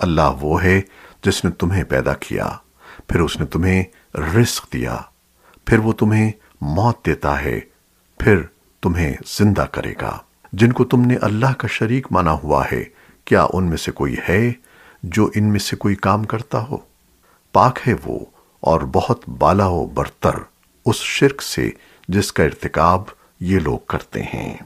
اللہ وہ ہے جس نے تمہیں پیدا کیا۔ پھر اس نے تمہیں رزق دیا۔ پھر وہ تمہیں موت دیتا ہے۔ پھر تمہیں زندہ کرے گا۔ جن کو تم نے اللہ کا شریک مانا ہوا ہے، کیا ان میں سے کوئی ہے جو ان میں سے کوئی کام کرتا ہو؟ پاک ہے وہ اور بہت بالا و برتر اس شرک سے جس کا ارتکاب یہ لوگ کرتے ہیں۔